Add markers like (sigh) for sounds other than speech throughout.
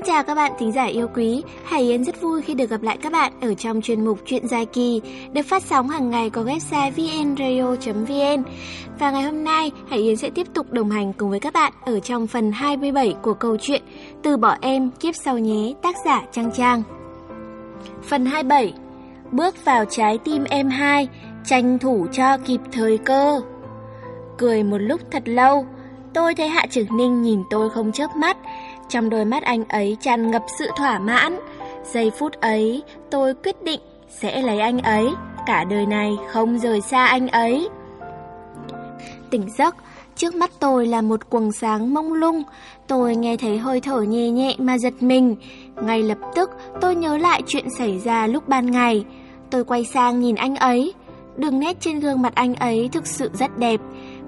Xin chào các bạn thính giả yêu quý, Hải Yến rất vui khi được gặp lại các bạn ở trong chuyên mục Chuyện dài kỳ được phát sóng hàng ngày có website vnradio.vn. Và ngày hôm nay, Hải Yến sẽ tiếp tục đồng hành cùng với các bạn ở trong phần 27 của câu chuyện Từ bỏ em kiếp sau nhé, tác giả Trang Trang. Phần 27 Bước vào trái tim em hai, tranh thủ cho kịp thời cơ. Cười một lúc thật lâu, tôi thấy Hạ Trực Ninh nhìn tôi không chớp mắt, trong đôi mắt anh ấy tràn ngập sự thỏa mãn. Giây phút ấy, tôi quyết định sẽ lấy anh ấy, cả đời này không rời xa anh ấy. Tỉnh giấc, trước mắt tôi là một quầng sáng mông lung. Tôi nghe thấy hơi thở nhẹ nhẹ mà giật mình. Ngay lập tức, tôi nhớ lại chuyện xảy ra lúc ban ngày. Tôi quay sang nhìn anh ấy. Đường nét trên gương mặt anh ấy thực sự rất đẹp.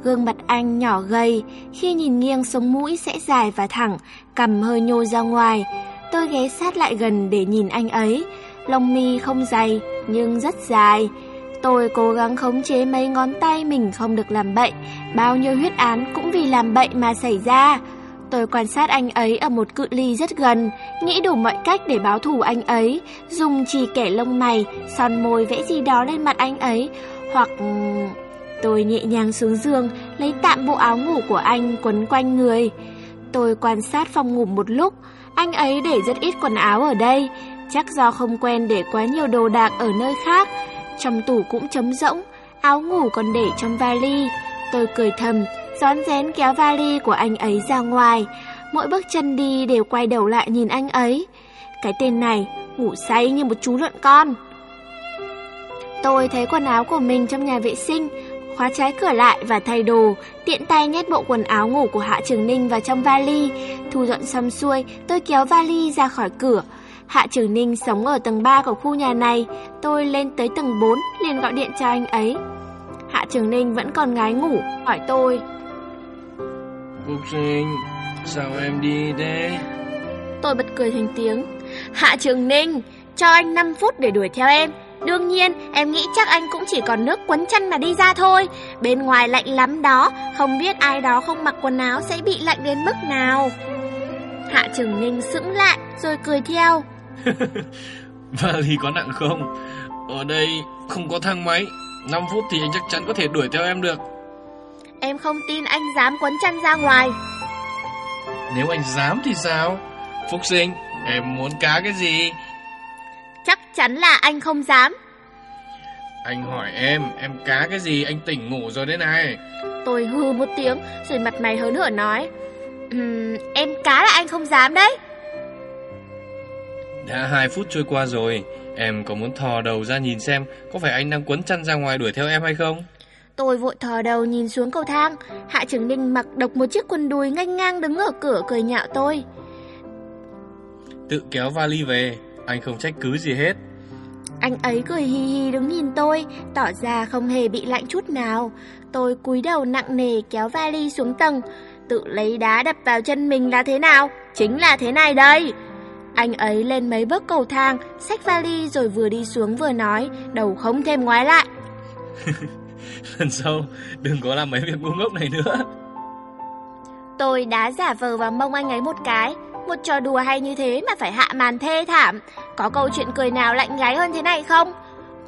Gương mặt anh nhỏ gầy, khi nhìn nghiêng sống mũi sẽ dài và thẳng, cằm hơi nhô ra ngoài. Tôi ghé sát lại gần để nhìn anh ấy. Lông mi không dày, nhưng rất dài. Tôi cố gắng khống chế mấy ngón tay mình không được làm bậy. Bao nhiêu huyết án cũng vì làm bậy mà xảy ra. Tôi quan sát anh ấy ở một cự ly rất gần, nghĩ đủ mọi cách để báo thù anh ấy, dùng chỉ kẻ lông mày, son môi vẽ gì đó lên mặt anh ấy, hoặc Tôi nhẹ nhàng xuống giường, lấy tạm bộ áo ngủ của anh quấn quanh người. Tôi quan sát phòng ngủ một lúc, anh ấy để rất ít quần áo ở đây, chắc do không quen để quá nhiều đồ đạc ở nơi khác. Trong tủ cũng trống rỗng, áo ngủ còn để trong vali. Tôi cười thầm, rón rén kéo vali của anh ấy ra ngoài. Mỗi bước chân đi đều quay đầu lại nhìn anh ấy. Cái tên này ngủ say như một chú lợn con. Tôi thấy quần áo của mình trong nhà vệ sinh, khóa trái cửa lại và thay đồ, tiện tay nhét bộ quần áo ngủ của Hạ Trường Ninh vào trong vali. Thu dọn xong xuôi, tôi kéo vali ra khỏi cửa. Hạ Trường Ninh sống ở tầng 3 của khu nhà này, tôi lên tới tầng 4 liền gọi điện cho anh ấy. Hạ Trường Ninh vẫn còn ngái ngủ, hỏi tôi. Phúc sinh, sao em đi thế? Tôi bật cười thành tiếng. Hạ Trường Ninh, cho anh 5 phút để đuổi theo em. Đương nhiên, em nghĩ chắc anh cũng chỉ còn nước quấn chân mà đi ra thôi. Bên ngoài lạnh lắm đó, không biết ai đó không mặc quần áo sẽ bị lạnh đến mức nào. Hạ Trường Ninh sững lại rồi cười theo. (laughs) Vali có nặng không? Ở đây không có thang máy. 5 phút thì anh chắc chắn có thể đuổi theo em được. Em không tin anh dám quấn chân ra ngoài. Nếu anh dám thì sao? Phúc sinh, em muốn cá cái gì? Chắc chắn là anh không dám. Anh hỏi em, em cá cái gì? Anh tỉnh ngủ rồi đấy này. Tôi hư một tiếng rồi mặt mày hớn hở nói. Um, em cá là anh không dám đấy. Đã 2 phút trôi qua rồi, em có muốn thò đầu ra nhìn xem có phải anh đang quấn chăn ra ngoài đuổi theo em hay không? Tôi vội thò đầu nhìn xuống cầu thang, Hạ Trường Ninh mặc độc một chiếc quần đùi ngang ngang đứng ở cửa cười nhạo tôi. Tự kéo vali về, anh không trách cứ gì hết. Anh ấy cười hi hi đứng nhìn tôi, tỏ ra không hề bị lạnh chút nào. Tôi cúi đầu nặng nề kéo vali xuống tầng, tự lấy đá đập vào chân mình là thế nào? Chính là thế này đây. Anh ấy lên mấy bước cầu thang, xách vali rồi vừa đi xuống vừa nói, đầu không thêm ngoái lại. (laughs) Lần sau, đừng có làm mấy việc ngu ngốc này nữa. Tôi đá giả vờ vào mông anh ấy một cái, một trò đùa hay như thế mà phải hạ màn thê thảm. Có câu chuyện cười nào lạnh gáy hơn thế này không?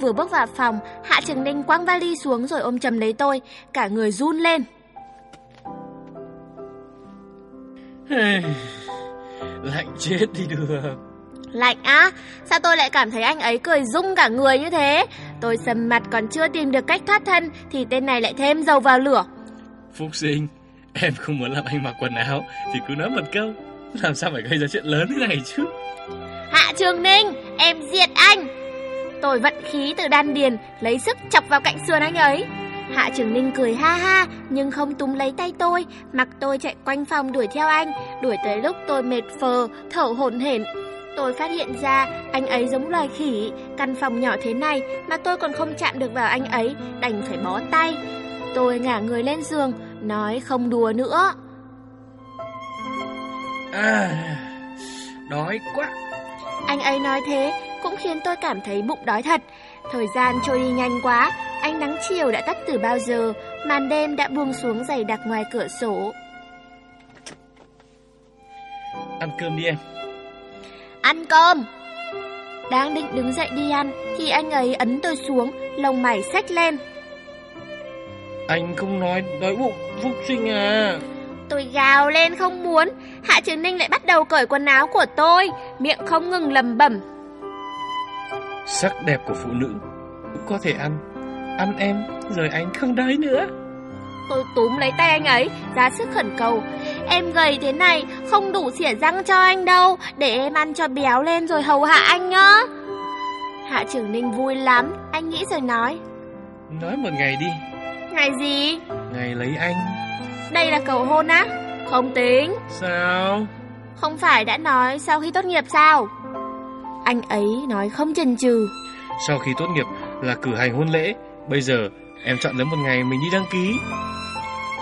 Vừa bước vào phòng, Hạ Trường Ninh quăng vali xuống rồi ôm chầm lấy tôi, cả người run lên. Lạnh chết đi được. Lạnh á? Sao tôi lại cảm thấy anh ấy cười rung cả người như thế? Tôi sầm mặt còn chưa tìm được cách thoát thân thì tên này lại thêm dầu vào lửa. Phúc sinh, em không muốn làm anh mặc quần áo thì cứ nói một câu. Làm sao phải gây ra chuyện lớn thế này chứ? Hạ Trường Ninh, Em diệt anh. Tôi vận khí từ đan điền, Lấy sức chọc vào cạnh sườn anh ấy. Hạ Trường Ninh cười ha ha, Nhưng không túm lấy tay tôi, Mặc tôi chạy quanh phòng đuổi theo anh. Đuổi tới lúc tôi mệt phờ, Thở hổn hển. Tôi phát hiện ra anh ấy giống loài khỉ, Căn phòng nhỏ thế này Mà tôi còn không chạm được vào anh ấy, Đành phải bó tay. Tôi ngả người lên giường, Nói không đùa nữa. À, đói quá. Anh ấy nói thế cũng khiến tôi cảm thấy bụng đói thật. Thời gian trôi đi nhanh quá, ánh nắng chiều đã tắt từ bao giờ, màn đêm đã buông xuống dày đặc ngoài cửa sổ. Ăn cơm đi em. ăn cơm. Đang định đứng dậy đi ăn thì anh ấy ấn tôi xuống, lông mày xách lên. Anh không nói đói bụng, Phúc sinh à. Tôi gào lên không muốn, Hạ Trường Ninh lại bắt đầu cởi quần áo của tôi, miệng không ngừng lầm bẩm. Sắc đẹp của phụ nữ cũng có thể ăn, ăn em rồi anh không đói nữa. Tôi túm lấy tay anh ấy, ra sức khẩn cầu. Em gầy thế này, không đủ xỉa răng cho anh đâu, để em ăn cho béo lên rồi hầu hạ anh nhá. Hạ trưởng Ninh vui lắm, anh nghĩ rồi nói. Nói một ngày đi. Ngày gì? Ngày lấy anh. Đây là cầu hôn á? Không tính. Sao? Không phải đã nói sau khi tốt nghiệp sao? Anh ấy nói không chần chừ. Sau khi tốt nghiệp là cử hành hôn lễ, bây giờ em chọn lấy một ngày mình đi đăng ký.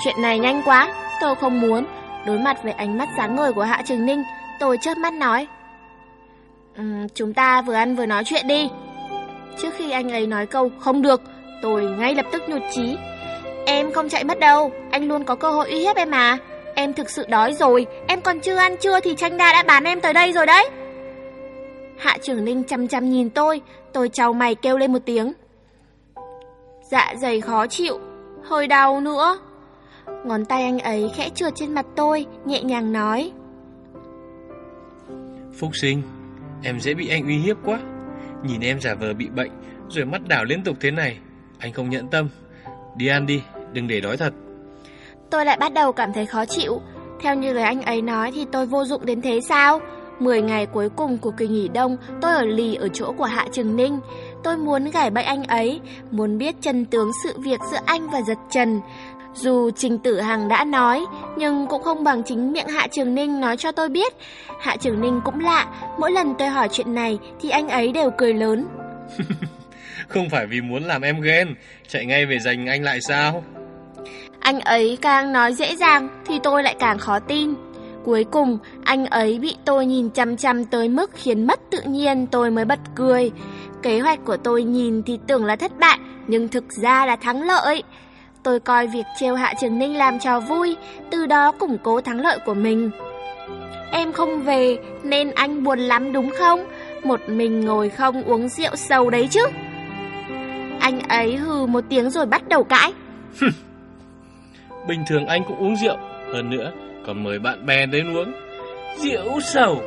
Chuyện này nhanh quá, tôi không muốn. Đối mặt với ánh mắt sáng ngời của Hạ Trường Ninh, tôi chớp mắt nói. Um, chúng ta vừa ăn vừa nói chuyện đi. Trước khi anh ấy nói câu không được, tôi ngay lập tức nhụt chí. Em không chạy mất đâu, anh luôn có cơ hội uy hiếp em mà. Em thực sự đói rồi, em còn chưa ăn trưa thì tranh đa đã bán em tới đây rồi đấy. Hạ Trường linh chăm chăm nhìn tôi, tôi trao mày kêu lên một tiếng. Dạ dày khó chịu, hơi đau nữa. Ngón tay anh ấy khẽ trượt trên mặt tôi, nhẹ nhàng nói. Phúc sinh, em dễ bị anh uy hiếp quá. Nhìn em giả vờ bị bệnh, rồi mắt đảo liên tục thế này. Anh không nhận tâm. Đi ăn đi, đừng để đói thật. Tôi lại bắt đầu cảm thấy khó chịu. Theo như lời anh ấy nói thì tôi vô dụng đến thế sao? 10 ngày cuối cùng của kỳ nghỉ đông, tôi ở lì ở chỗ của Hạ Trường Ninh. Tôi muốn gảy bẫy anh ấy, muốn biết chân tướng sự việc giữa anh và Giật Trần. Dù Trình Tử Hằng đã nói, nhưng cũng không bằng chính miệng Hạ Trường Ninh nói cho tôi biết. Hạ Trường Ninh cũng lạ, mỗi lần tôi hỏi chuyện này thì anh ấy đều cười lớn. (laughs) không phải vì muốn làm em ghen, chạy ngay về giành anh lại sao? Anh ấy càng nói dễ dàng thì tôi lại càng khó tin. Cuối cùng, anh ấy bị tôi nhìn chăm chăm tới mức khiến mất tự nhiên tôi mới bật cười. Kế hoạch của tôi nhìn thì tưởng là thất bại, nhưng thực ra là thắng lợi. Tôi coi việc trêu Hạ Trường Ninh làm trò vui, từ đó củng cố thắng lợi của mình. Em không về nên anh buồn lắm đúng không? Một mình ngồi không uống rượu sầu đấy chứ. Anh ấy hừ một tiếng rồi bắt đầu cãi. Bình thường anh cũng uống rượu, hơn nữa còn mời bạn bè đến uống. Rượu sầu.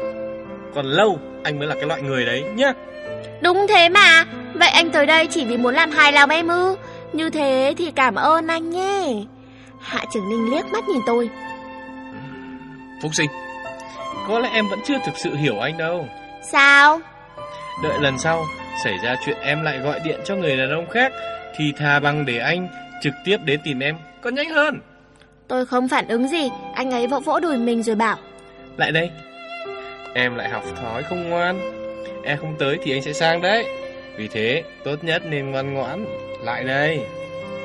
Còn lâu anh mới là cái loại người đấy nhá. Đúng thế mà, vậy anh tới đây chỉ vì muốn làm hài lòng em ư? Như thế thì cảm ơn anh nhé. Hạ Trường Ninh liếc mắt nhìn tôi. Phúc sinh, có lẽ em vẫn chưa thực sự hiểu anh đâu. Sao? Đợi lần sau xảy ra chuyện em lại gọi điện cho người đàn ông khác thì thà bằng để anh trực tiếp đến tìm em còn nhanh hơn. Tôi không phản ứng gì, anh ấy vỗ vỗ đùi mình rồi bảo. Lại đây. Em lại học thói không ngoan. Em không tới thì anh sẽ sang đấy. Vì thế, tốt nhất nên ngoan ngoãn. Lại đây.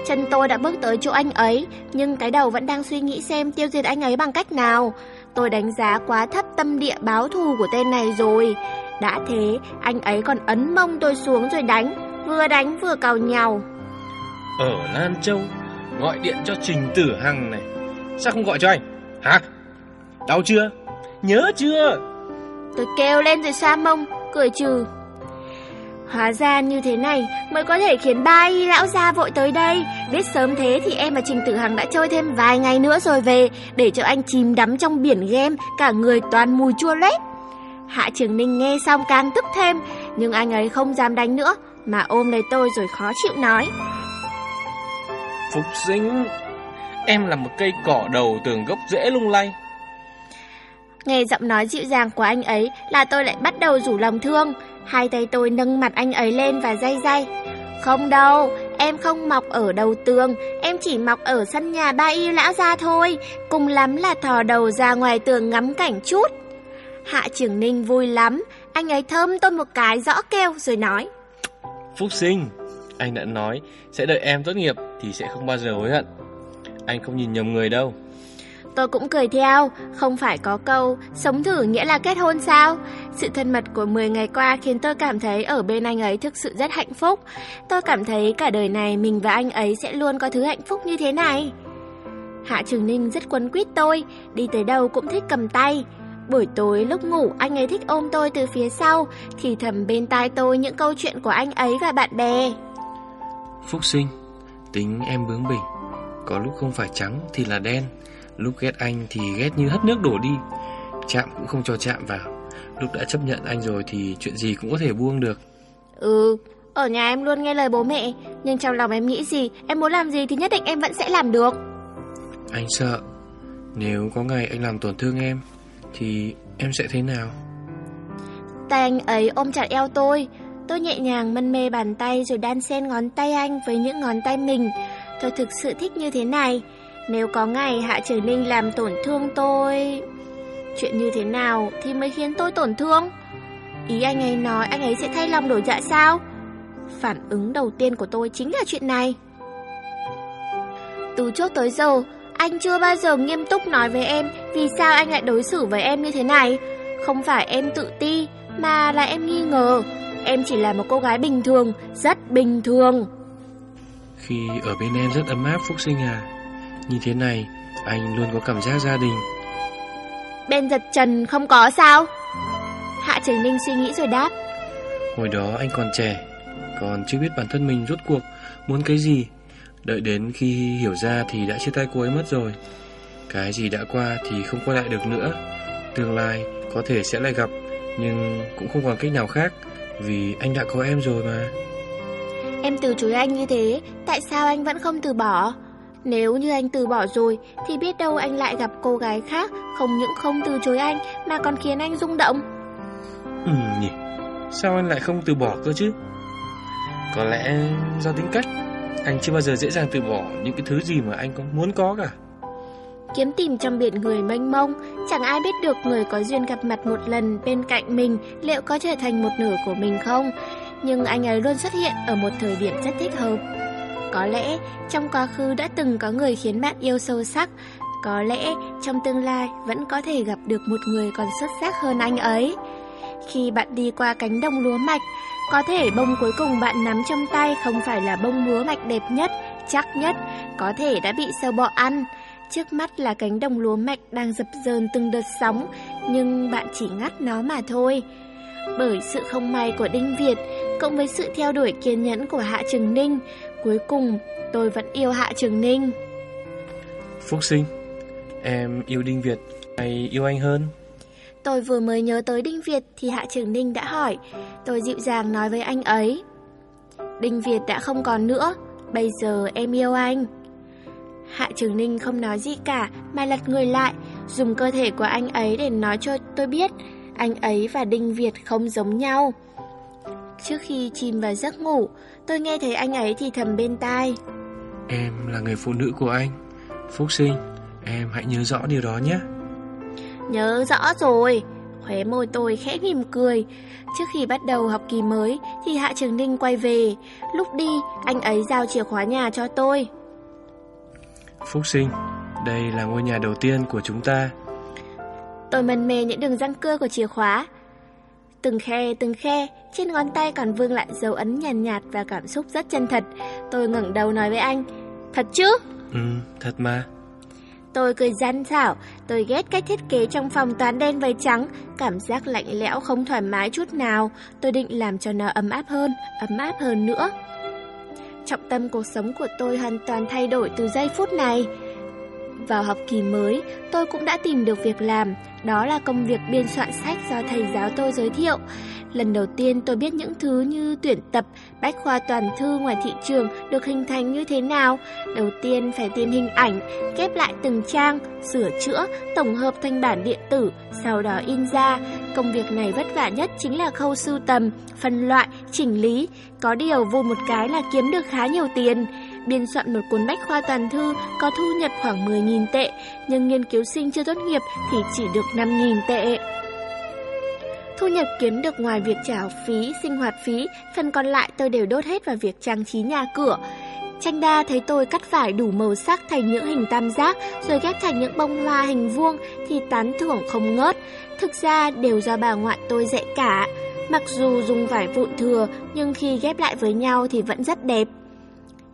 Chân tôi đã bước tới chỗ anh ấy, nhưng cái đầu vẫn đang suy nghĩ xem tiêu diệt anh ấy bằng cách nào. Tôi đánh giá quá thấp tâm địa báo thù của tên này rồi. Đã thế, anh ấy còn ấn mông tôi xuống rồi đánh, vừa đánh vừa cào nhau. Ở Lan Châu, gọi điện cho Trình Tử Hằng này. Sao không gọi cho anh? Hả? Đau chưa? Nhớ chưa? Tôi kêu lên rồi xa mông, cười trừ. Hóa ra như thế này mới có thể khiến ba y lão gia vội tới đây. Biết sớm thế thì em và Trình Tử Hằng đã chơi thêm vài ngày nữa rồi về, để cho anh chìm đắm trong biển game, cả người toàn mùi chua lét. Hạ Trường Ninh nghe xong càng tức thêm, nhưng anh ấy không dám đánh nữa, mà ôm lấy tôi rồi khó chịu nói. Phục sinh, em là một cây cỏ đầu tường gốc rễ lung lay. Nghe giọng nói dịu dàng của anh ấy là tôi lại bắt đầu rủ lòng thương. Hai tay tôi nâng mặt anh ấy lên và day day. Không đâu, em không mọc ở đầu tường, em chỉ mọc ở sân nhà ba y lão gia thôi. Cùng lắm là thò đầu ra ngoài tường ngắm cảnh chút. Hạ trưởng ninh vui lắm, anh ấy thơm tôi một cái rõ kêu rồi nói. Phúc sinh, anh đã nói sẽ đợi em tốt nghiệp thì sẽ không bao giờ hối hận. Anh không nhìn nhầm người đâu. Tôi cũng cười theo, không phải có câu sống thử nghĩa là kết hôn sao? Sự thân mật của 10 ngày qua khiến tôi cảm thấy ở bên anh ấy thực sự rất hạnh phúc. Tôi cảm thấy cả đời này mình và anh ấy sẽ luôn có thứ hạnh phúc như thế này. Hạ Trường Ninh rất quấn quýt tôi, đi tới đâu cũng thích cầm tay. Buổi tối lúc ngủ anh ấy thích ôm tôi từ phía sau Thì thầm bên tai tôi những câu chuyện của anh ấy và bạn bè Phúc sinh Tính em bướng bỉnh. Có lúc không phải trắng thì là đen Lúc ghét anh thì ghét như hất nước đổ đi. Chạm cũng không cho chạm vào. Lúc đã chấp nhận anh rồi thì chuyện gì cũng có thể buông được. Ừ, ở nhà em luôn nghe lời bố mẹ Nhưng trong lòng em nghĩ gì, em muốn làm gì thì nhất định em vẫn sẽ làm được. Anh sợ Nếu có ngày anh làm tổn thương em Thì em sẽ thế nào? Tay anh ấy ôm chặt eo tôi Tôi nhẹ nhàng, mân mê bàn tay rồi đan xen ngón tay anh với những ngón tay mình. Tôi thực sự thích như thế này. Nếu có ngày Hạ Trường Ninh làm tổn thương tôi, Chuyện như thế nào thì mới khiến tôi tổn thương? Ý anh ấy nói, anh ấy sẽ thay lòng đổi dạ sao? Phản ứng đầu tiên của tôi chính là chuyện này. Từ trước tới giờ, Anh chưa bao giờ nghiêm túc nói với em Vì sao anh lại đối xử với em như thế này. Không phải em tự ti, Mà là em nghi ngờ. Em chỉ là một cô gái bình thường Rất bình thường. Khi ở bên em rất ấm áp Phúc sinh à Như thế này Anh luôn có cảm giác gia đình. Bên giật trần không có sao. Hạ Trường Ninh suy nghĩ rồi đáp. Hồi đó anh còn trẻ Còn chưa biết bản thân mình rốt cuộc Muốn cái gì. Đợi đến khi hiểu ra thì đã chia tay cô ấy mất rồi. Cái gì đã qua thì không quay lại được nữa. Tương lai có thể sẽ lại gặp Nhưng cũng không còn cách nào khác Vì anh đã có em rồi mà. Em từ chối anh như thế Tại sao anh vẫn không từ bỏ? Nếu như anh từ bỏ rồi Thì biết đâu anh lại gặp cô gái khác Không những không từ chối anh Mà còn khiến anh rung động. Ừ nhỉ Sao anh lại không từ bỏ cơ chứ? Có lẽ do tính cách Anh chưa bao giờ dễ dàng từ bỏ Những cái thứ gì mà anh có muốn có cả Kiếm tìm trong biển người mênh mông. Chẳng ai biết được người có duyên gặp mặt một lần Bên cạnh mình Liệu có trở thành một nửa của mình không. Nhưng anh ấy luôn xuất hiện Ở một thời điểm rất thích hợp. Có lẽ trong quá khứ đã từng có người khiến bạn yêu sâu sắc. Có lẽ trong tương lai Vẫn có thể gặp được một người còn xuất sắc hơn anh ấy. Khi bạn đi qua cánh đồng lúa mạch, có thể bông cuối cùng bạn nắm trong tay không phải là bông lúa mạch đẹp nhất, chắc nhất, có thể đã bị sâu bọ ăn. Trước mắt là cánh đồng lúa mạch đang dập dờn từng đợt sóng, nhưng bạn chỉ ngắt nó mà thôi. Bởi sự không may của Đinh Việt, cộng với sự theo đuổi kiên nhẫn của Hạ Trường Ninh, cuối cùng tôi vẫn yêu Hạ Trường Ninh. Phúc sinh, em yêu Đinh Việt hay yêu anh hơn? Tôi vừa mới nhớ tới Đinh Việt thì Hạ Trường Ninh đã hỏi. Tôi dịu dàng nói với anh ấy. Đinh Việt đã không còn nữa, bây giờ em yêu anh. Hạ Trường Ninh không nói gì cả mà lật người lại, dùng cơ thể của anh ấy để nói cho tôi biết anh ấy và Đinh Việt không giống nhau. Trước khi chìm vào giấc ngủ, tôi nghe thấy anh ấy thì thầm bên tai. Em là người phụ nữ của anh, Phúc Sinh, em hãy nhớ rõ điều đó nhé. Nhớ rõ rồi. Khóe môi tôi khẽ mỉm cười. Trước khi bắt đầu học kỳ mới thì Hạ Trường Ninh quay về. Lúc đi, anh ấy giao chìa khóa nhà cho tôi. Phúc sinh, đây là ngôi nhà đầu tiên của chúng ta. Tôi mân mê những đường răng cưa của chìa khóa. Từng khe, từng khe, trên ngón tay còn vương lại dấu ấn nhàn nhạt, nhạt và cảm xúc rất chân thật. Tôi ngẩng đầu nói với anh, thật chứ? Ừ, thật mà. Tôi cười gian xảo, tôi ghét cách thiết kế trong phòng toàn đen với trắng, cảm giác lạnh lẽo không thoải mái chút nào, tôi định làm cho nó ấm áp hơn, ấm áp hơn nữa. Trọng tâm cuộc sống của tôi hoàn toàn thay đổi từ giây phút này. Vào học kỳ mới, tôi cũng đã tìm được việc làm, đó là công việc biên soạn sách do thầy giáo tôi giới thiệu. Lần đầu tiên tôi biết những thứ như tuyển tập, bách khoa toàn thư ngoài thị trường được hình thành như thế nào. Đầu tiên phải tìm hình ảnh, ghép lại từng trang, sửa chữa, tổng hợp thành bản điện tử, sau đó in ra. Công việc này vất vả nhất chính là khâu sưu tầm, phân loại, chỉnh lý. Có điều vui một cái là kiếm được khá nhiều tiền. Biên soạn một cuốn bách khoa toàn thư có thu nhập khoảng 10.000 tệ, nhưng nghiên cứu sinh chưa tốt nghiệp thì chỉ được 5.000 tệ. Thu nhập kiếm được ngoài việc trả học phí, sinh hoạt phí, phần còn lại tôi đều đốt hết vào việc trang trí nhà cửa. Tranh đa thấy tôi cắt vải đủ màu sắc thành những hình tam giác rồi ghép thành những bông hoa hình vuông thì tán thưởng không ngớt. Thực ra đều do bà ngoại tôi dạy cả. Mặc dù dùng vải vụn thừa nhưng khi ghép lại với nhau thì vẫn rất đẹp.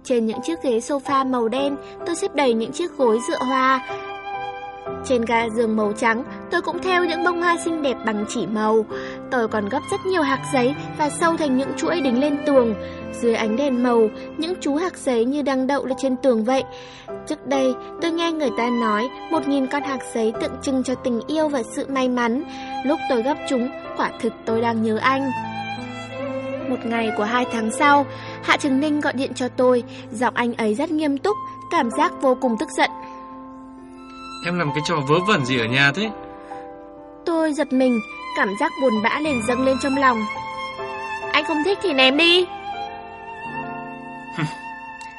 Trên những chiếc ghế sofa màu đen tôi xếp đầy những chiếc gối dựa hoa. Trên ga giường màu trắng, tôi cũng theo những bông hoa xinh đẹp bằng chỉ màu. Tôi còn gấp rất nhiều hạt giấy và sâu thành những chuỗi đính lên tường. Dưới ánh đèn màu, những chú hạt giấy như đang đậu lên trên tường vậy. Trước đây, tôi nghe người ta nói một nghìn con hạt giấy tượng trưng cho tình yêu và sự may mắn. Lúc tôi gấp chúng, quả thực tôi đang nhớ anh. Một ngày của hai tháng sau, Hạ Trường Ninh gọi điện cho tôi, giọng anh ấy rất nghiêm túc, cảm giác vô cùng tức giận. Em làm cái trò vớ vẩn gì ở nhà thế? Tôi giật mình, cảm giác buồn bã liền dâng lên trong lòng. Anh không thích thì ném đi.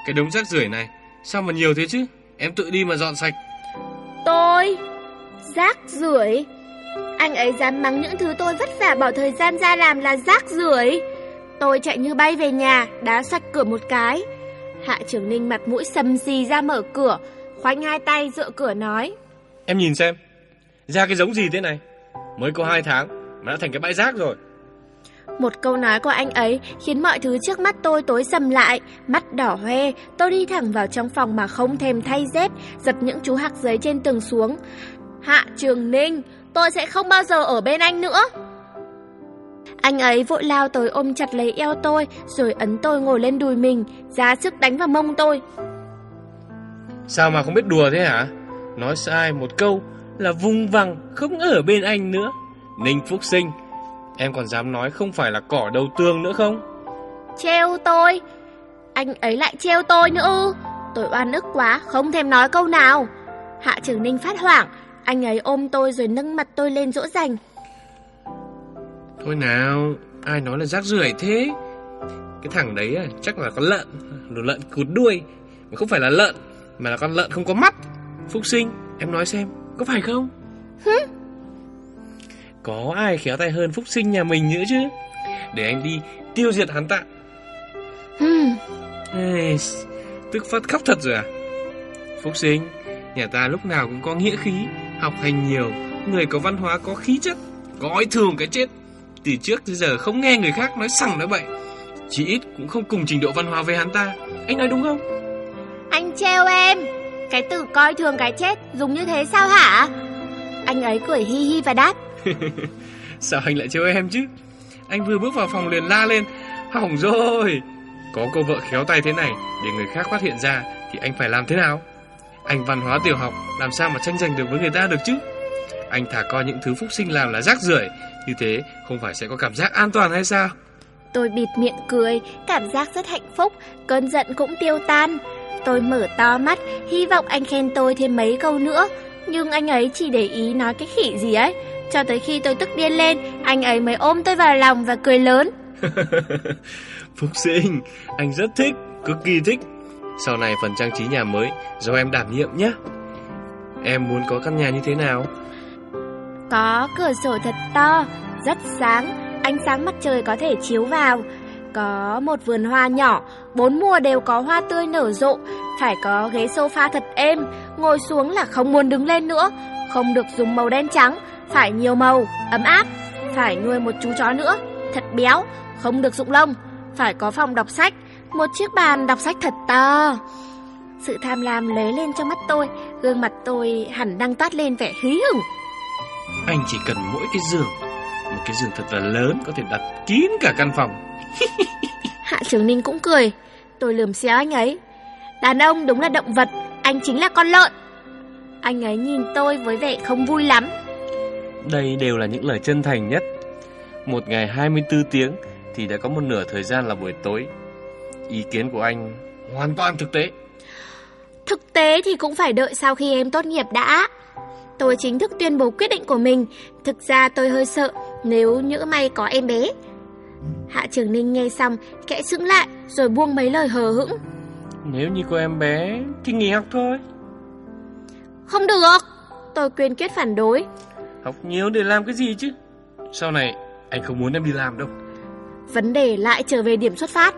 cái đống rác rưởi này, sao mà nhiều thế chứ? Em tự đi mà dọn sạch. Tôi? Rác rưởi? Anh ấy dám mắng những thứ tôi vất vả bỏ thời gian ra làm là rác rưởi. Tôi chạy như bay về nhà, đá sạch cửa một cái. Hạ trưởng ninh mặt mũi sầm xì ra mở cửa, khoanh hai tay dựa cửa nói. Em nhìn xem, ra cái giống gì thế này? Mới có hai tháng mà đã thành cái bãi rác rồi. Một câu nói của anh ấy khiến mọi thứ trước mắt tôi tối sầm lại, mắt đỏ hoe, tôi đi thẳng vào trong phòng mà không thèm thay dép, giật những chú hạt giấy trên tường xuống. Hạ Trường Ninh, tôi sẽ không bao giờ ở bên anh nữa. Anh ấy vội lao tới ôm chặt lấy eo tôi, rồi ấn tôi ngồi lên đùi mình, ra sức đánh vào mông tôi. Sao mà không biết đùa thế hả? Nói sai một câu là vung vằng không ở bên anh nữa. Ninh Phúc Sinh, em còn dám nói không phải là cỏ đầu tương nữa không? Treo tôi, anh ấy lại treo tôi nữa ư? Tôi oan ức quá, không thèm nói câu nào. Hạ Trường Ninh phát hoảng, anh ấy ôm tôi rồi nâng mặt tôi lên dỗ dành. Thôi nào, ai nói là rác rưởi thế? Cái thằng đấy à, chắc là con lợn, đồ lợn cụt đuôi, mà không phải là lợn, mà là con lợn không có mắt. Phúc sinh, em nói xem, có phải không? Hứ? Có ai khéo tay hơn Phúc sinh nhà mình nữa chứ? Để anh đi tiêu diệt hắn ta. Hừm. Ê, tức phát khóc thật rồi à? Phúc sinh, nhà ta lúc nào cũng có nghĩa khí, học hành nhiều, người có văn hóa có khí chất, gói thường cái chết. Từ trước tới giờ không nghe người khác nói sằng nói bậy, chỉ ít cũng không cùng trình độ văn hóa với hắn ta. Anh nói đúng không? Anh treo em. Cái từ coi thường cái chết dùng như thế sao hả? Anh ấy cười hi hi và đáp. (laughs) Sao anh lại trêu em chứ? Anh vừa bước vào phòng liền la lên, hỏng rồi. Có cô vợ khéo tay thế này để người khác phát hiện ra thì anh phải làm thế nào? Anh văn hóa tiểu học làm sao mà tranh giành được với người ta được chứ? Anh thả coi những thứ phúc sinh làm là rác rưởi, như thế không phải sẽ có cảm giác an toàn hay sao? Tôi bịt miệng cười, cảm giác rất hạnh phúc, cơn giận cũng tiêu tan. Tôi mở to mắt, hy vọng anh khen tôi thêm mấy câu nữa. Nhưng anh ấy chỉ để ý nói cái khỉ gì ấy. Cho tới khi tôi tức điên lên, anh ấy mới ôm tôi vào lòng và cười lớn. (laughs) Phúc sinh, anh rất thích, cực kỳ thích. Sau này phần trang trí nhà mới do em đảm nhiệm nhé. Em muốn có căn nhà như thế nào? Có cửa sổ thật to, rất sáng, ánh sáng mặt trời có thể chiếu vào. Có một vườn hoa nhỏ, bốn mùa đều có hoa tươi nở rộ, phải có ghế sofa thật êm, ngồi xuống là không muốn đứng lên nữa, không được dùng màu đen trắng, phải nhiều màu, ấm áp, phải nuôi một chú chó nữa, thật béo, không được dụng lông, phải có phòng đọc sách, một chiếc bàn đọc sách thật to. Sự tham lam lóe lên trong mắt tôi, gương mặt tôi hẳn đang toát lên vẻ hí hửng. Anh chỉ cần mỗi cái giường Một cái giường thật là lớn Có thể đặt kín cả căn phòng. Hạ Trường Ninh cũng cười. Tôi lườm xéo anh ấy. Đàn ông đúng là động vật Anh chính là con lợn. Anh ấy nhìn tôi với vẻ không vui lắm. Đây đều là những lời chân thành nhất. Một ngày 24 tiếng Thì đã có một nửa thời gian là buổi tối. Ý kiến của anh hoàn toàn thực tế. Thực tế thì cũng phải đợi sau khi em tốt nghiệp đã. Tôi chính thức tuyên bố quyết định của mình. Thực ra tôi hơi sợ nếu nhỡ may có em bé. Hạ Trường Ninh nghe xong, kẽ sững lại rồi buông mấy lời hờ hững. Nếu như có em bé thì nghỉ học thôi. Không được, tôi quyên quyết phản đối. Học nhiều để làm cái gì chứ? Sau này anh không muốn em đi làm đâu. Vấn đề lại trở về điểm xuất phát.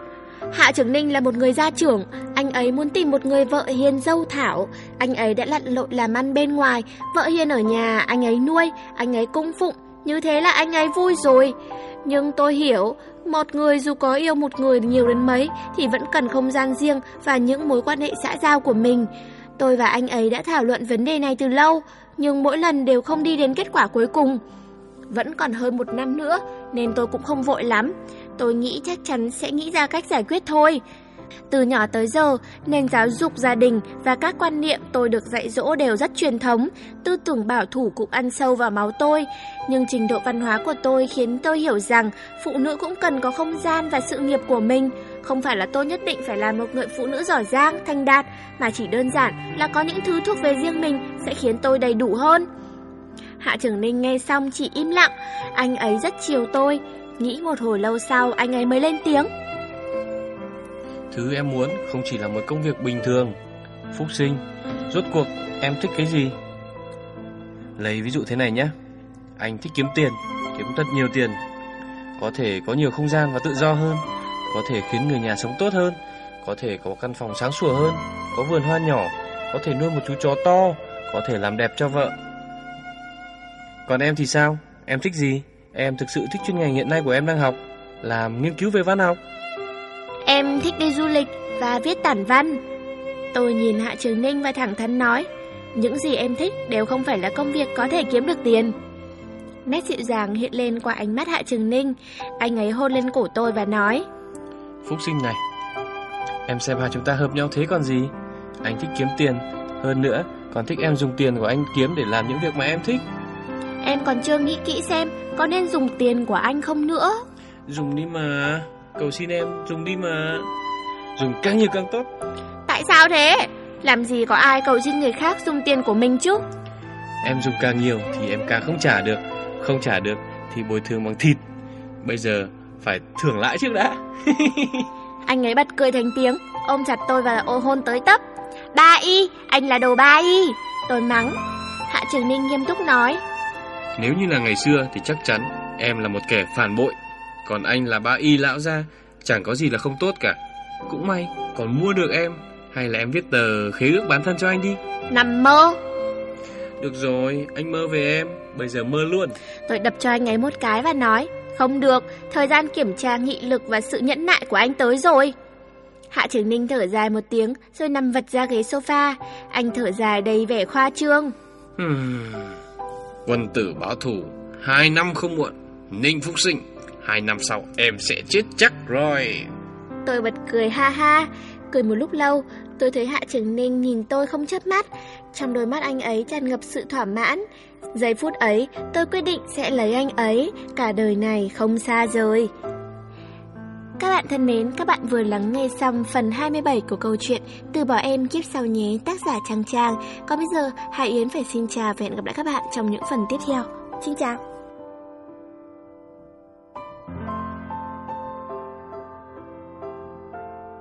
Hạ Trường Ninh là một người gia trưởng, anh ấy muốn tìm một người vợ hiền dâu thảo. Anh ấy đã lặn lội làm ăn bên ngoài, vợ hiền ở nhà, anh ấy nuôi, anh ấy cung phụng. Như thế là anh ấy vui rồi. Nhưng tôi hiểu, một người dù có yêu một người nhiều đến mấy thì vẫn cần không gian riêng và những mối quan hệ xã giao của mình. Tôi và anh ấy đã thảo luận vấn đề này từ lâu, nhưng mỗi lần đều không đi đến kết quả cuối cùng. Vẫn còn hơn một năm nữa, nên tôi cũng không vội lắm. Tôi nghĩ chắc chắn sẽ nghĩ ra cách giải quyết thôi. Từ nhỏ tới giờ, nền giáo dục gia đình và các quan niệm tôi được dạy dỗ đều rất truyền thống, tư tưởng bảo thủ cũng ăn sâu vào máu tôi. Nhưng trình độ văn hóa của tôi khiến tôi hiểu rằng phụ nữ cũng cần có không gian và sự nghiệp của mình. Không phải là tôi nhất định phải là một người phụ nữ giỏi giang, thanh đạt, mà chỉ đơn giản là có những thứ thuộc về riêng mình sẽ khiến tôi đầy đủ hơn. Hạ trưởng Ninh nghe xong chỉ im lặng, anh ấy rất chiều tôi. Nghĩ một hồi lâu sau anh ấy mới lên tiếng. Thứ em muốn không chỉ là một công việc bình thường. Phúc sinh, Rốt cuộc em thích cái gì? Lấy ví dụ thế này nhé. Anh thích kiếm tiền, Kiếm thật nhiều tiền. Có thể có nhiều không gian và tự do hơn. Có thể khiến người nhà sống tốt hơn. Có thể có căn phòng sáng sủa hơn. Có vườn hoa nhỏ. Có thể nuôi một chú chó to. Có thể làm đẹp cho vợ. Còn em thì sao? Em thích gì? Em thực sự thích chuyên ngành hiện nay của em đang học. Làm nghiên cứu về văn học. Em thích đi du lịch và viết tản văn. Tôi nhìn Hạ Trường Ninh và thẳng thắn nói, những gì em thích đều không phải là công việc có thể kiếm được tiền. Nét dịu dàng hiện lên qua ánh mắt Hạ Trường Ninh, anh ấy hôn lên cổ tôi và nói, Phúc sinh này, em xem hai chúng ta hợp nhau thế còn gì? Anh thích kiếm tiền, hơn nữa còn thích em dùng tiền của anh kiếm để làm những việc mà em thích. Em còn chưa nghĩ kỹ xem có nên dùng tiền của anh không nữa. Dùng đi mà. Cầu xin em dùng đi mà. Dùng càng nhiều càng tốt. Tại sao thế? Làm gì có ai cầu xin người khác dùng tiền của mình chứ? Em dùng càng nhiều thì em càng không trả được. Không trả được thì bồi thường bằng thịt. Bây giờ phải thưởng lãi trước đã. (laughs) Anh ấy bật cười thành tiếng. Ôm chặt tôi và ô hôn tới tấp. Ba y, anh là đồ ba y. Tôi mắng. Hạ Trường Ninh nghiêm túc nói. Nếu như là ngày xưa thì chắc chắn Em là một kẻ phản bội còn anh là ba y lão gia Chẳng có gì là không tốt cả. Cũng may còn mua được em Hay là em viết tờ khế ước bán thân cho anh đi. Nằm mơ. Được rồi anh mơ về em Bây giờ mơ luôn. Tôi đập cho anh ấy một cái và nói Không được Thời gian kiểm tra nghị lực và sự nhẫn nại của anh tới rồi. Hạ Trường Ninh thở dài một tiếng Rồi nằm vật ra ghế sofa. Anh thở dài đầy vẻ khoa trương. Hmm. Quân tử báo thủ Hai năm không muộn Ninh Phúc Sinh Hai năm sau em sẽ chết chắc rồi Tôi bật cười ha ha Cười một lúc lâu Tôi thấy Hạ Trường Ninh nhìn tôi không chớp mắt Trong đôi mắt anh ấy tràn ngập sự thỏa mãn Giây phút ấy tôi quyết định sẽ lấy anh ấy Cả đời này không xa rời các bạn thân mến, các bạn vừa lắng nghe xong phần 27 của câu chuyện Từ bỏ em kiếp sau nhé, tác giả Trang Trang. Còn bây giờ, Hải Yến phải xin chào và hẹn gặp lại các bạn trong những phần tiếp theo. Xin chào!